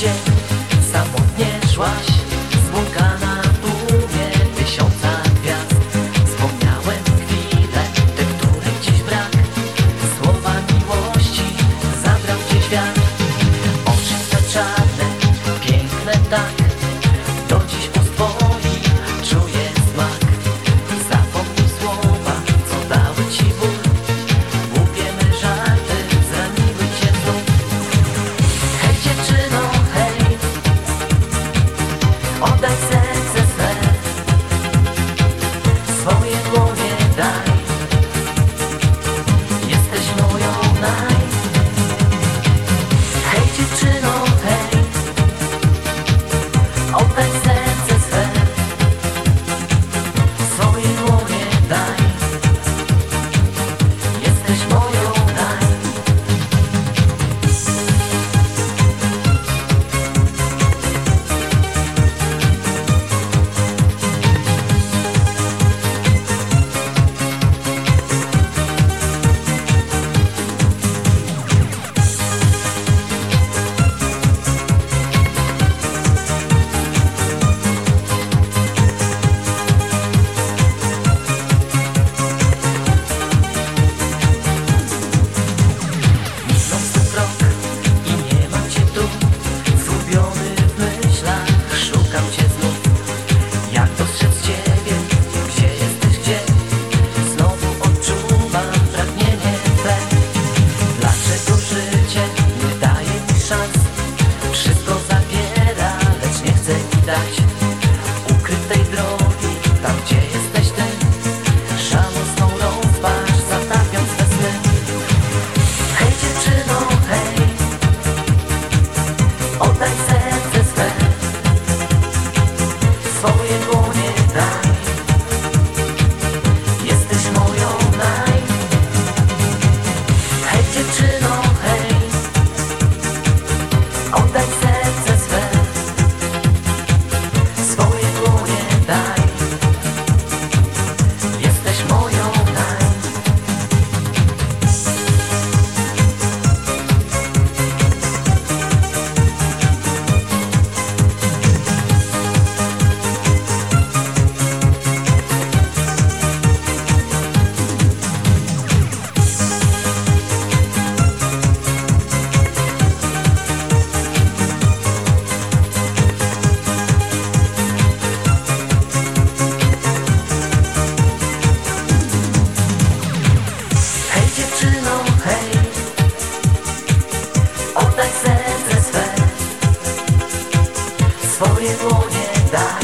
gdzie samotnie szłaś, zbłąkana w tłumie tysiąca gwiazd. Wspomniałem chwile, te, których dziś brak, słowa miłości zabrał ci świat. Oczy te czarne, piękne tak. much more. Pedro. 나